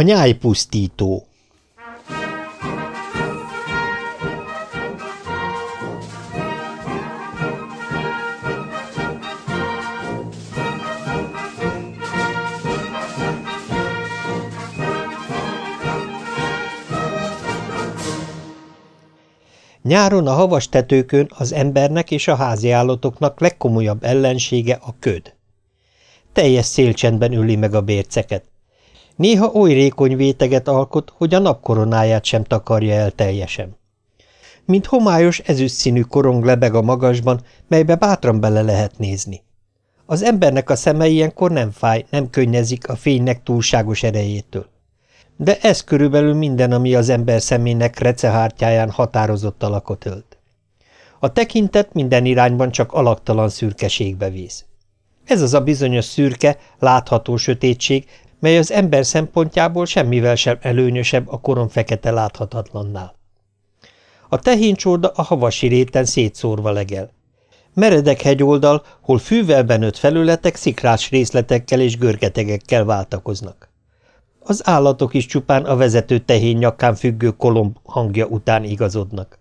A nyájpusztító Nyáron a havas tetőkön az embernek és a háziállatoknak legkomolyabb ellensége a köd. Teljes szélcsendben üli meg a bérceket. Néha oly rékony véteget alkot, hogy a napkoronáját sem takarja el teljesen. Mint homályos ezüstszínű korong lebeg a magasban, melybe bátran bele lehet nézni. Az embernek a szeme ilyenkor nem fáj, nem könnyezik a fénynek túlságos erejétől. De ez körülbelül minden, ami az ember szemének recehártyáján határozott alakot ölt. A tekintet minden irányban csak alaktalan szürkeségbe víz. Ez az a bizonyos szürke, látható sötétség, mely az ember szempontjából semmivel sem előnyösebb a koron fekete láthatatlannál. A tehéncsorda a havasi réten szétszórva legel. Meredek hegyoldal, hol fűvel benőtt felületek szikrás részletekkel és görgetegekkel váltakoznak. Az állatok is csupán a vezető tehén nyakán függő kolomb hangja után igazodnak.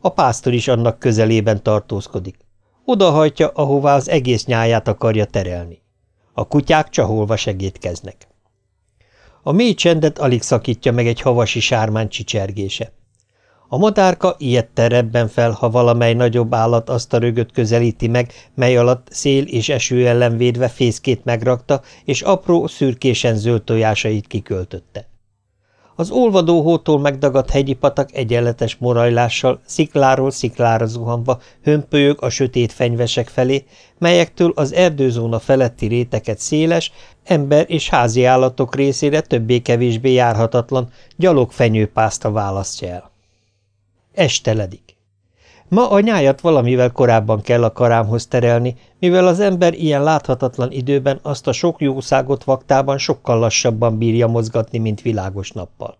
A pásztor is annak közelében tartózkodik. Odahajtja, ahová az egész nyáját akarja terelni. A kutyák csaholva segítkeznek. A mély csendet alig szakítja meg egy havasi sármán csicsergése. A madárka ilyet rebben fel, ha valamely nagyobb állat azt a rögöt közelíti meg, mely alatt szél és eső ellen védve fészkét megrakta, és apró, szürkésen zöld tojásait kiköltötte. Az olvadó hótól megdagadt hegyi patak egyenletes morajlással, szikláról sziklára zuhanva hömpölyög a sötét fenyvesek felé, melyektől az erdőzóna feletti réteket széles, ember és házi állatok részére többé-kevésbé járhatatlan, gyalog fenyőpászta választja el. Esteledik. Ma a nyájat valamivel korábban kell a karámhoz terelni, mivel az ember ilyen láthatatlan időben azt a sok jószágot vaktában sokkal lassabban bírja mozgatni, mint világos nappal.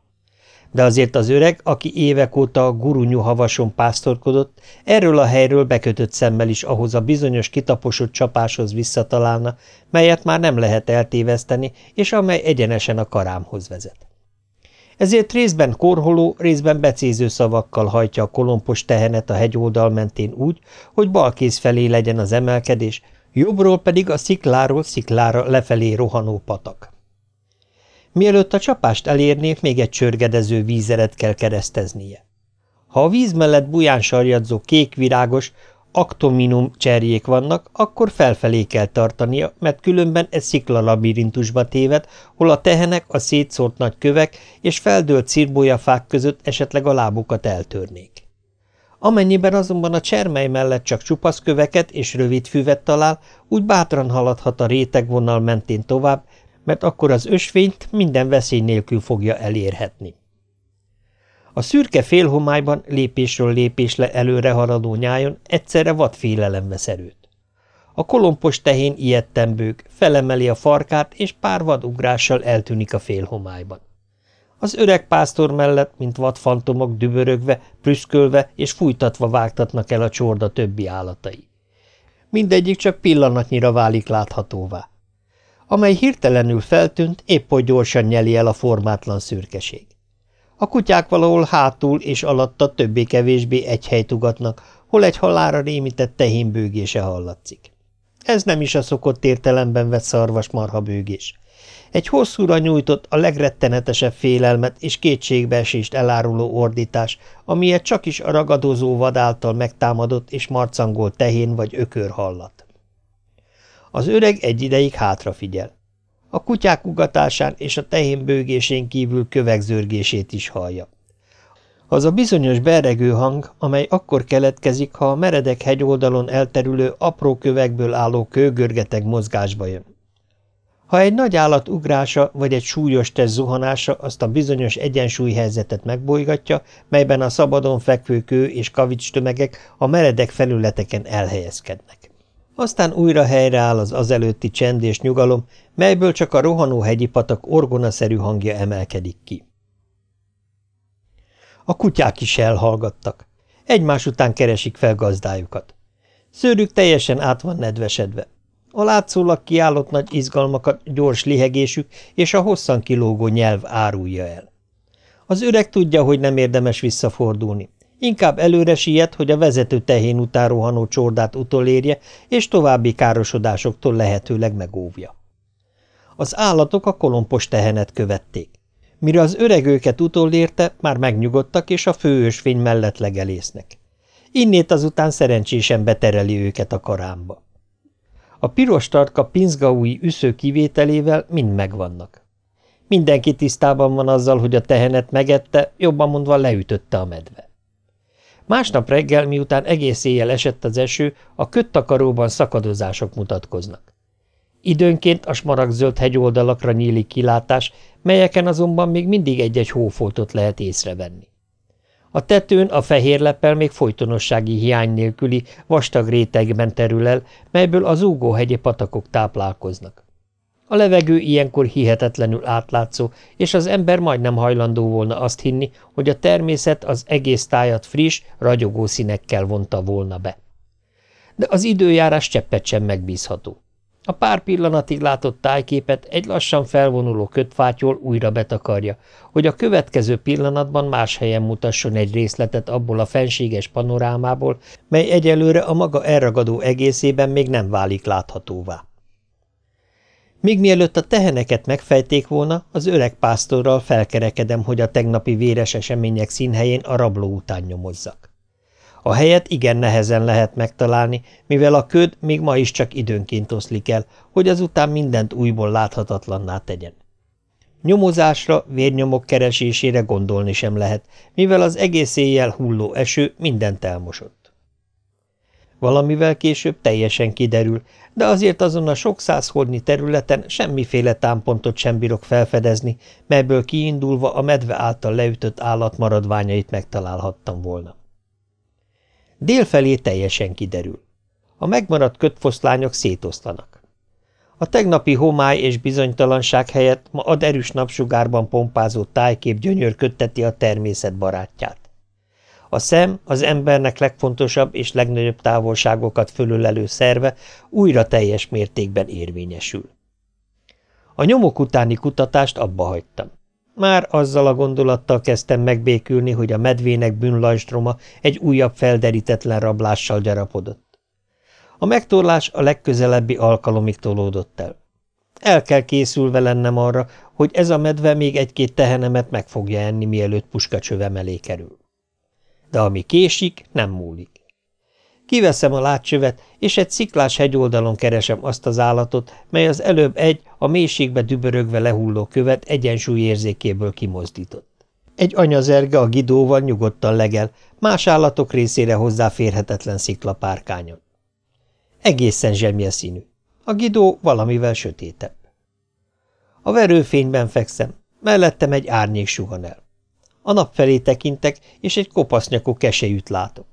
De azért az öreg, aki évek óta a gurunyú havason pásztorkodott, erről a helyről bekötött szemmel is ahhoz a bizonyos kitaposott csapáshoz visszatalálna, melyet már nem lehet eltéveszteni, és amely egyenesen a karámhoz vezet ezért részben korholó, részben becéző szavakkal hajtja a kolompos tehenet a hegyoldal mentén úgy, hogy balkész felé legyen az emelkedés, jobbról pedig a szikláról sziklára lefelé rohanó patak. Mielőtt a csapást elérné, még egy csörgedező vízeret kell kereszteznie. Ha a víz mellett buján sarjadzó kékvirágos, aktominum cserjék vannak, akkor felfelé kell tartania, mert különben egy sziklalabirintusba téved, hol a tehenek, a szétszórt nagy kövek és feldőlt cirbójafák között esetleg a lábukat eltörnék. Amennyiben azonban a csermely mellett csak csupasz köveket és rövid füvet talál, úgy bátran haladhat a rétegvonal mentén tovább, mert akkor az ösvényt minden veszély nélkül fogja elérhetni. A szürke félhomályban lépésről lépésre előre haradó nyájon egyszerre vad félelem vesz erőt. A kolompos tehén ilyetten bők, felemeli a farkát, és pár vadugrással eltűnik a félhomályban. Az öreg pásztor mellett, mint vadfantomok dübörögve, prüszkölve és fújtatva vágtatnak el a csorda többi állatai. Mindegyik csak pillanatnyira válik láthatóvá. Amely hirtelenül feltűnt, épp hogy gyorsan nyeli el a formátlan szürkeség. A kutyák valahol hátul és alatta többé-kevésbé egy helyt ugatnak, hol egy halára rémített tehén bőgése hallatszik. Ez nem is a szokott értelemben vett szarvas marha bőgés. Egy hosszúra nyújtott a legrettenetesebb félelmet és kétségbeesést eláruló ordítás, amilyet csak is a ragadozó vad által megtámadott és marcangolt tehén vagy ökör hallat. Az öreg egy ideig hátra figyel a kutyák ugatásán és a tehén bőgésén kívül kövegzörgését is hallja. Az a bizonyos beregő hang, amely akkor keletkezik, ha a meredek hegyoldalon elterülő apró kövekből álló kőgörgeteg mozgásba jön. Ha egy nagy állat ugrása vagy egy súlyos test zuhanása azt a bizonyos egyensúlyhelyzetet megbolygatja, melyben a szabadon fekvő kő és kavics tömegek a meredek felületeken elhelyezkednek. Aztán újra helyreáll az azelőtti csend és nyugalom, melyből csak a rohanó hegyi patak orgonaszerű hangja emelkedik ki. A kutyák is elhallgattak. Egymás után keresik fel gazdájukat. Szőrük teljesen át van nedvesedve. A látszólag kiállott nagy izgalmakat gyors lihegésük és a hosszan kilógó nyelv árulja el. Az öreg tudja, hogy nem érdemes visszafordulni. Inkább előre siet, hogy a vezető tehén után rohanó csordát utolérje, és további károsodásoktól lehetőleg megóvja. Az állatok a kolompos tehenet követték. Mire az öreg őket utolérte, már megnyugodtak, és a főösvény mellett legelésznek. Innét azután szerencsésen betereli őket a karámba. A piros tartka pinzgaúi üsző kivételével mind megvannak. Mindenki tisztában van azzal, hogy a tehenet megette, jobban mondva leütötte a medve. Másnap reggel, miután egész éjjel esett az eső, a köttakaróban szakadozások mutatkoznak. Időnként a smaragdzöld hegyoldalakra nyílik kilátás, melyeken azonban még mindig egy-egy hófoltot lehet észrevenni. A tetőn a fehér lepel még folytonossági hiány nélküli vastag rétegben terül el, melyből az úgóhegyi patakok táplálkoznak. A levegő ilyenkor hihetetlenül átlátszó, és az ember majdnem hajlandó volna azt hinni, hogy a természet az egész tájat friss, ragyogó színekkel vonta volna be. De az időjárás cseppet sem megbízható. A pár pillanatig látott tájképet egy lassan felvonuló kötfátyol újra betakarja, hogy a következő pillanatban más helyen mutasson egy részletet abból a fenséges panorámából, mely egyelőre a maga elragadó egészében még nem válik láthatóvá. Míg mielőtt a teheneket megfejték volna, az öreg pásztorral felkerekedem, hogy a tegnapi véres események színhelyén a rabló után nyomozzak. A helyet igen nehezen lehet megtalálni, mivel a köd még ma is csak időnként oszlik el, hogy azután mindent újból láthatatlanná tegyen. Nyomozásra, vérnyomok keresésére gondolni sem lehet, mivel az egész éjjel hulló eső mindent elmosott. Valamivel később teljesen kiderül, de azért azon a sok száz hordnyi területen semmiféle támpontot sem bírok felfedezni, melyből kiindulva a medve által leütött állat maradványait megtalálhattam volna. Délfelé teljesen kiderül. A megmaradt kötfoszlányok szétoszlanak. A tegnapi homály és bizonytalanság helyett ma ad erős napsugárban pompázó tájkép gyönyörködteti a természet barátját. A szem, az embernek legfontosabb és legnagyobb távolságokat fölölelő szerve újra teljes mértékben érvényesül. A nyomok utáni kutatást abba hagytam. Már azzal a gondolattal kezdtem megbékülni, hogy a medvének bűnlajstroma egy újabb felderítetlen rablással gyarapodott. A megtorlás a legközelebbi alkalomig tolódott el. El kell készülve lennem arra, hogy ez a medve még egy-két tehenemet meg fogja enni, mielőtt puskacsövem elé kerül. De ami késik, nem múlik. Kiveszem a látcsövet, és egy sziklás hegyoldalon keresem azt az állatot, mely az előbb egy, a mélységbe dübörögve lehulló követ egyensúly érzékéből kimozdított. Egy anyazerge a gidóval nyugodtan legel, más állatok részére hozzáférhetetlen sziklapárkányon. Egészen zsemje színű. A gidó valamivel sötétebb. A verőfényben fekszem, mellettem egy árnyék suhan el. A nap felé tekintek, és egy kopasznyakú kesejűt látok.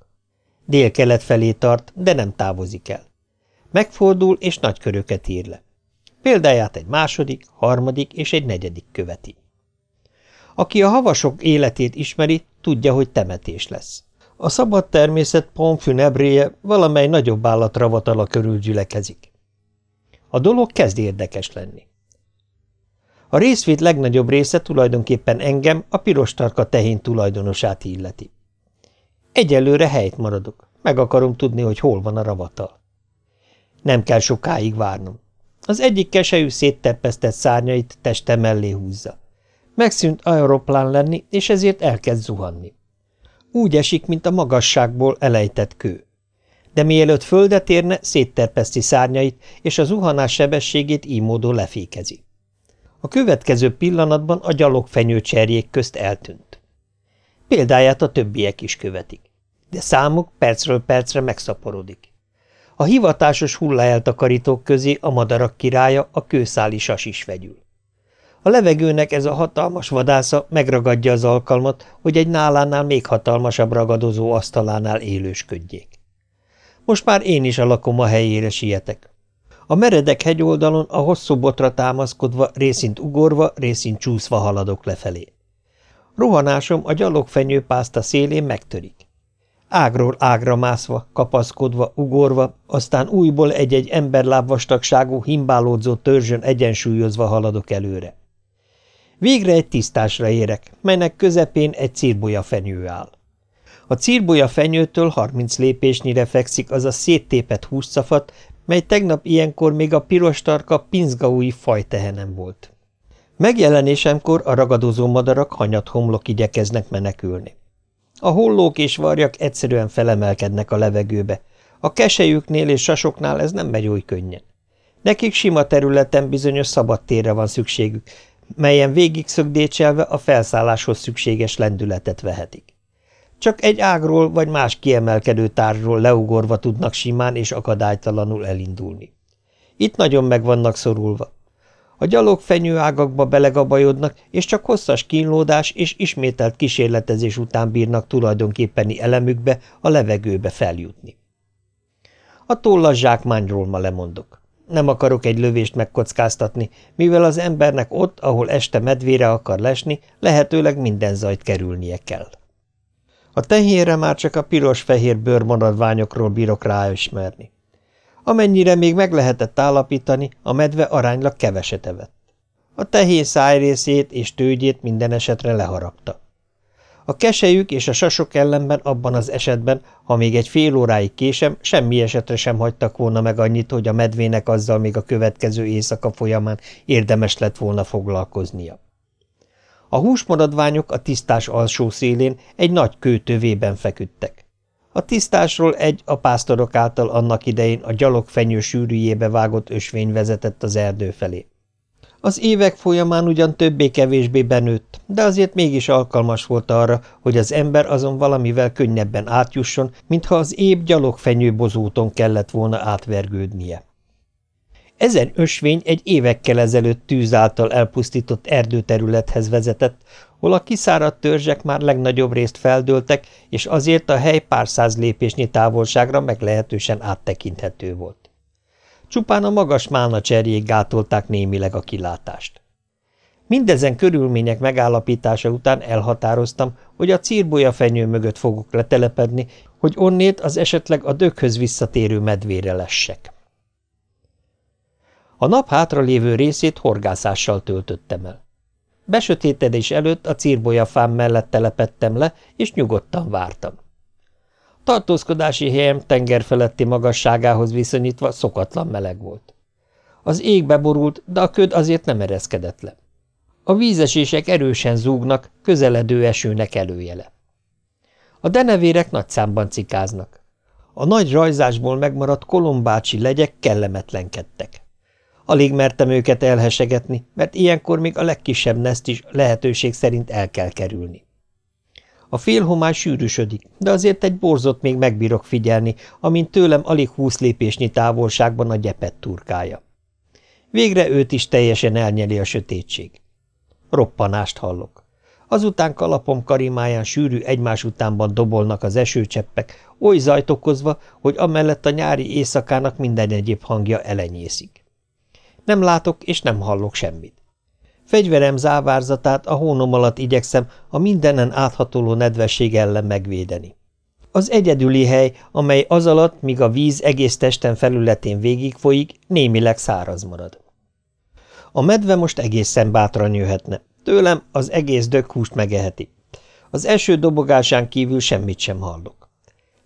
Dél-kelet felé tart, de nem távozik el. Megfordul, és nagy köröket ír le. Példáját egy második, harmadik és egy negyedik követi. Aki a havasok életét ismeri, tudja, hogy temetés lesz. A szabad természet pomfünebréje valamely nagyobb állat ravatala körül gyülekezik. A dolog kezd érdekes lenni. A részvét legnagyobb része tulajdonképpen engem, a piros tarka tehén tulajdonosát illeti. Egyelőre helyt maradok. Meg akarom tudni, hogy hol van a ravatal. Nem kell sokáig várnom. Az egyik kesejű szétteppesztett szárnyait teste mellé húzza. Megszűnt aeroplán lenni, és ezért elkezd zuhanni. Úgy esik, mint a magasságból elejtett kő. De mielőtt földet érne, szétterpeszti szárnyait, és a zuhanás sebességét így módon lefékezi. A következő pillanatban a gyalogfenyő cserjék közt eltűnt. Példáját a többiek is követik. De számuk percről percre megszaporodik. A hivatásos hullaeltakarítók közé a madarak királya, a kőszáli sas is vegyül. A levegőnek ez a hatalmas vadásza megragadja az alkalmat, hogy egy nálánál még hatalmasabb ragadozó asztalánál élősködjék. Most már én is a lakoma helyére sietek. A meredek hegyoldalon a hosszú botra támaszkodva, részint ugorva, részint csúszva haladok lefelé. Rohanásom a gyalogfenyő pászta szélén megtörik. ágról ágra mászva, kapaszkodva, ugorva, aztán újból egy-egy emberláb vastagságú, himbálódzó törzsön egyensúlyozva haladok előre. Végre egy tisztásra érek, melynek közepén egy círbolya fenyő áll. A círbolya fenyőtől harminc lépésnyire fekszik az a széttépet húszszafat, mely tegnap ilyenkor még a piros tarka pinzgaúi fajtehenem volt. Megjelenésemkor a ragadozó madarak hanyat homlok igyekeznek menekülni. A hollók és varjak egyszerűen felemelkednek a levegőbe. A kesejüknél és sasoknál ez nem megy oly könnyen. Nekik sima területen bizonyos szabad térre van szükségük, melyen végig szögdécselve a felszálláshoz szükséges lendületet vehetik. Csak egy ágról vagy más kiemelkedő tárról leugorva tudnak simán és akadálytalanul elindulni. Itt nagyon meg vannak szorulva. A gyalog fenyőágakba belegabajodnak, és csak hosszas kínlódás és ismételt kísérletezés után bírnak tulajdonképpeni elemükbe, a levegőbe feljutni. A tollas zsákmányról ma lemondok. Nem akarok egy lövést megkockáztatni, mivel az embernek ott, ahol este medvére akar lesni, lehetőleg minden zajt kerülnie kell. A tehénre már csak a piros-fehér bőrmaradványokról bírok ráismerni. Amennyire még meg lehetett állapítani, a medve aránylag keveset evett. A tehén szájrészét és tőgyét minden esetre leharapta. A kesejük és a sasok ellenben abban az esetben, ha még egy fél óráig késem, semmi esetre sem hagytak volna meg annyit, hogy a medvének azzal még a következő éjszaka folyamán érdemes lett volna foglalkoznia. A húsmaradványok a tisztás alsó szélén egy nagy kő tövében feküdtek. A tisztásról egy a pásztorok által annak idején a gyalogfenyő sűrűjébe vágott ösvény vezetett az erdő felé. Az évek folyamán ugyan többé-kevésbé benőtt, de azért mégis alkalmas volt arra, hogy az ember azon valamivel könnyebben átjusson, mintha az épp gyalogfenyő bozóton kellett volna átvergődnie. Ezen ösvény egy évekkel ezelőtt tűz által elpusztított erdőterülethez vezetett, hol a kiszáradt törzsek már legnagyobb részt feldőltek, és azért a hely pár száz lépésnyi távolságra meglehetősen áttekinthető volt. Csupán a magas málna cserjék gátolták némileg a kilátást. Mindezen körülmények megállapítása után elhatároztam, hogy a círbolya fenyő mögött fogok letelepedni, hogy onnét az esetleg a dökhöz visszatérő medvére lessek. A nap lévő részét horgászással töltöttem el. Besötétedés előtt a círbolya fám mellett telepettem le, és nyugodtan vártam. Tartózkodási helyem tengerfeletti magasságához viszonyítva szokatlan meleg volt. Az ég beborult, de a köd azért nem ereszkedett le. A vízesések erősen zúgnak, közeledő esőnek előjele. A denevérek nagy számban cikáznak. A nagy rajzásból megmaradt kolombácsi legyek kellemetlenkedtek. Alig mertem őket elhesegetni, mert ilyenkor még a legkisebb neszt is lehetőség szerint el kell kerülni. A félhomály sűrűsödik, de azért egy borzot még megbírok figyelni, amint tőlem alig húsz lépésnyi távolságban a gyepet turkája. Végre őt is teljesen elnyeli a sötétség. Roppanást hallok. Azután kalapom karimáján sűrű egymás utánban dobolnak az esőcseppek, oly zajt okozva, hogy amellett a nyári éjszakának minden egyéb hangja elenyészik. Nem látok és nem hallok semmit. Fegyverem závárzatát a hónom alatt igyekszem a mindenen áthatoló nedvesség ellen megvédeni. Az egyedüli hely, amely az alatt, míg a víz egész testen felületén végigfolyik, némileg száraz marad. A medve most egészen bátran jöhetne. Tőlem az egész dökhúst megeheti. Az első dobogásán kívül semmit sem hallok.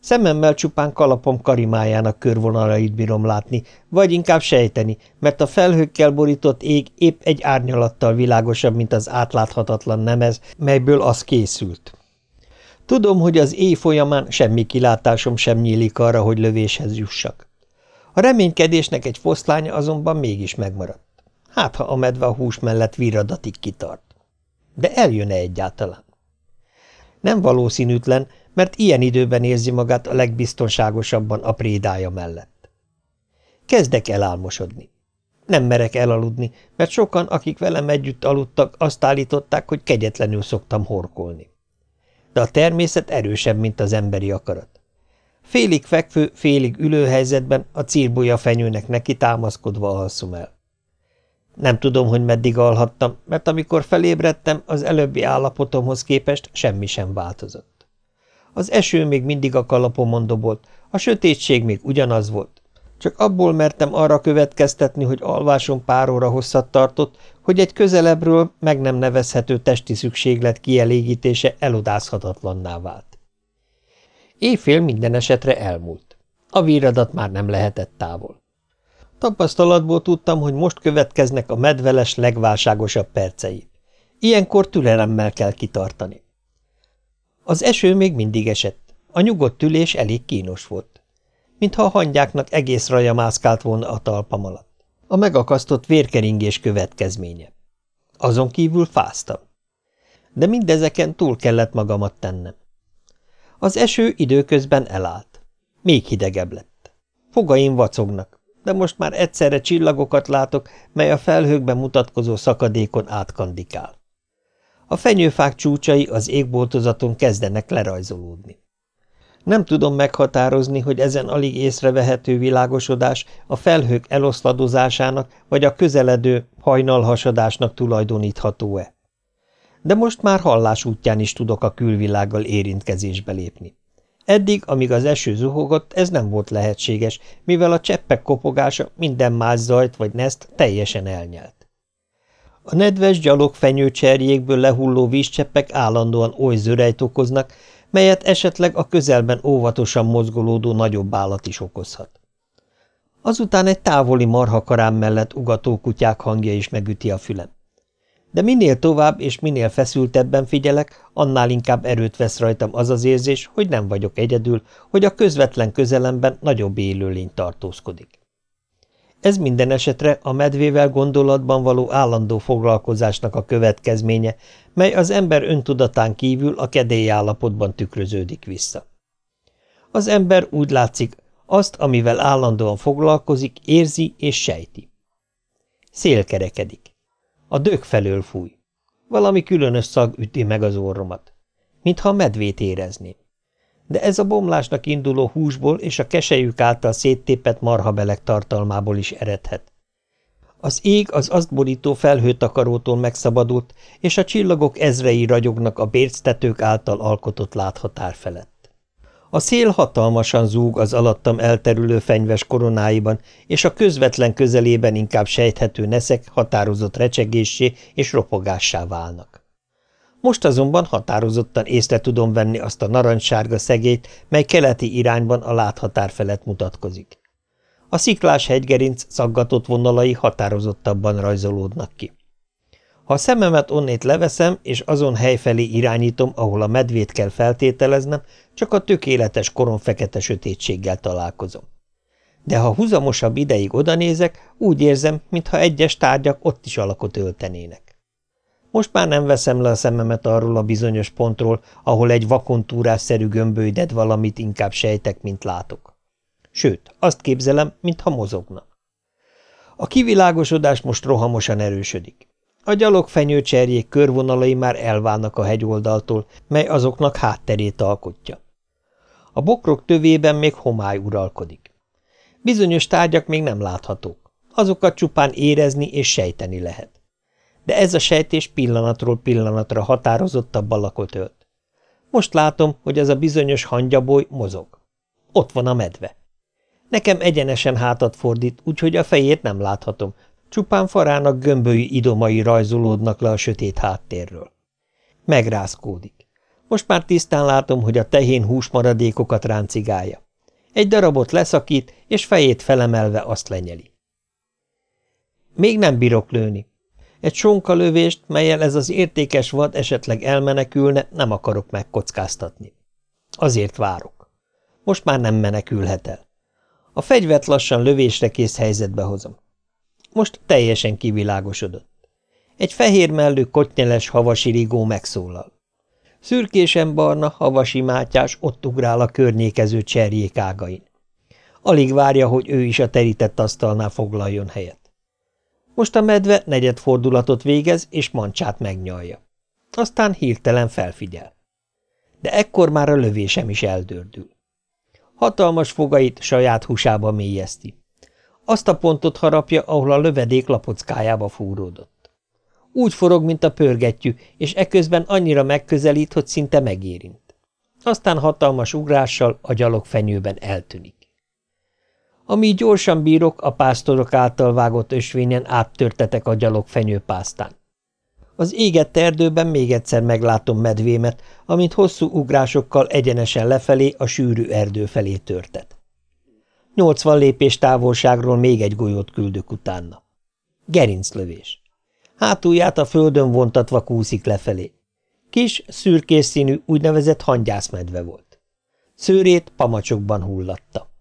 Szememmel csupán kalapom karimájának körvonalait bírom látni, vagy inkább sejteni, mert a felhőkkel borított ég épp egy árnyalattal világosabb, mint az átláthatatlan nemez, melyből az készült. Tudom, hogy az éj folyamán semmi kilátásom sem nyílik arra, hogy lövéshez jussak. A reménykedésnek egy foszlánya azonban mégis megmaradt. Hát, ha a medve a hús mellett viradatig kitart. De eljön-e egyáltalán? Nem valószínűtlen, mert ilyen időben érzi magát a legbiztonságosabban a prédája mellett. Kezdek elálmosodni. Nem merek elaludni, mert sokan, akik velem együtt aludtak, azt állították, hogy kegyetlenül szoktam horkolni. De a természet erősebb, mint az emberi akarat. Félig fekvő, félig ülő helyzetben a círbolya fenyőnek neki támaszkodva alszom el. Nem tudom, hogy meddig alhattam, mert amikor felébredtem, az előbbi állapotomhoz képest semmi sem változott. Az eső még mindig a kalapomon dobolt, a sötétség még ugyanaz volt. Csak abból mertem arra következtetni, hogy alvásom pár óra hosszat tartott, hogy egy közelebbről meg nem nevezhető testi szükséglet kielégítése elodázhatatlanná vált. Éjfél minden esetre elmúlt. A víradat már nem lehetett távol. Tapasztalatból tudtam, hogy most következnek a medveles legválságosabb percei. Ilyenkor türelemmel kell kitartani. Az eső még mindig esett. A nyugodt ülés elég kínos volt. Mintha a hangyáknak egész raja mászkált volna a talpam alatt. A megakasztott vérkeringés következménye. Azon kívül fáztam. De mindezeken túl kellett magamat tennem. Az eső időközben elállt. Még hidegebb lett. Fogaim vacognak, de most már egyszerre csillagokat látok, mely a felhőkben mutatkozó szakadékon átkandikál. A fenyőfák csúcsai az égboltozaton kezdenek lerajzolódni. Nem tudom meghatározni, hogy ezen alig észrevehető világosodás a felhők eloszladozásának vagy a közeledő hajnalhasadásnak tulajdonítható-e. De most már hallás útján is tudok a külvilággal érintkezésbe lépni. Eddig, amíg az eső zuhogott, ez nem volt lehetséges, mivel a cseppek kopogása minden más zajt vagy neszt teljesen elnyelt. A nedves gyalog fenyőcserjékből lehulló vízcseppek állandóan oly zörejt okoznak, melyet esetleg a közelben óvatosan mozgolódó nagyobb állat is okozhat. Azután egy távoli marhakarám mellett ugató kutyák hangja is megüti a fülem. De minél tovább és minél feszültebben figyelek, annál inkább erőt vesz rajtam az az érzés, hogy nem vagyok egyedül, hogy a közvetlen közelemben nagyobb élőlény tartózkodik. Ez minden esetre a medvével gondolatban való állandó foglalkozásnak a következménye, mely az ember öntudatán kívül a kedély állapotban tükröződik vissza. Az ember úgy látszik, azt, amivel állandóan foglalkozik, érzi és sejti. Szél kerekedik. A dög felől fúj. Valami különös szag üti meg az orromat. Mintha a medvét érezném de ez a bomlásnak induló húsból és a kesejük által széttépett marhabeleg tartalmából is eredhet. Az ég az azt borító felhőtakarótól megszabadult, és a csillagok ezrei ragyognak a bérctetők által alkotott láthatár felett. A szél hatalmasan zúg az alattam elterülő fenyves koronáiban, és a közvetlen közelében inkább sejthető neszek határozott recsegéssé és ropogássá válnak. Most azonban határozottan észre tudom venni azt a narancssárga szegélyt, mely keleti irányban a láthatár felett mutatkozik. A sziklás hegygerinc szaggatott vonalai határozottabban rajzolódnak ki. Ha a szememet onnét leveszem, és azon hely felé irányítom, ahol a medvét kell feltételeznem, csak a tökéletes koronfekete sötétséggel találkozom. De ha huzamosabb ideig odanézek, úgy érzem, mintha egyes tárgyak ott is alakot öltenének. Most már nem veszem le a szememet arról a bizonyos pontról, ahol egy vakontúrásszerű gömbölyded valamit inkább sejtek, mint látok. Sőt, azt képzelem, mintha mozognak. A kivilágosodás most rohamosan erősödik. A gyalogfenyő cserjék körvonalai már elválnak a hegyoldaltól, mely azoknak hátterét alkotja. A bokrok tövében még homály uralkodik. Bizonyos tárgyak még nem láthatók, azokat csupán érezni és sejteni lehet de ez a sejtés pillanatról pillanatra határozottabb alakot ölt. Most látom, hogy ez a bizonyos hangyaboly mozog. Ott van a medve. Nekem egyenesen hátat fordít, úgyhogy a fejét nem láthatom, csupán farának gömbölyű idomai rajzolódnak le a sötét háttérről. Megrázkódik. Most már tisztán látom, hogy a tehén húsmaradékokat ráncigálja. Egy darabot leszakít, és fejét felemelve azt lenyeli. Még nem bírok lőni, egy sonkalövést, melyel ez az értékes vad esetleg elmenekülne, nem akarok megkockáztatni. Azért várok. Most már nem menekülhet el. A fegyvert lassan lövésre kész helyzetbe hozom. Most teljesen kivilágosodott. Egy fehér mellő kotnyeles havasi rigó megszólal. Szürkésen barna havasi mátyás ott ugrál a környékező cserjék ágain. Alig várja, hogy ő is a terített asztalnál foglaljon helyet. Most a medve negyed fordulatot végez, és mancsát megnyalja. Aztán hirtelen felfigyel. De ekkor már a lövésem is eldördül. Hatalmas fogait saját húsába mélyezti. Azt a pontot harapja, ahol a lövedék lapockájába fúródott. Úgy forog, mint a pörgettyű, és eközben annyira megközelít, hogy szinte megérint. aztán hatalmas ugrással a gyalogfenyőben eltűnik. Amíg gyorsan bírok, a pásztorok által vágott ösvényen áttörtetek a gyalogfenyő pásztán. Az égett erdőben még egyszer meglátom medvémet, amint hosszú ugrásokkal egyenesen lefelé a sűrű erdő felé törtet. Nyolcvan lépés távolságról még egy golyót küldök utána. Gerinclövés. Hátulját a földön vontatva kúszik lefelé. Kis, szürkés színű, úgynevezett hangyászmedve volt. Szőrét pamacsokban hullatta.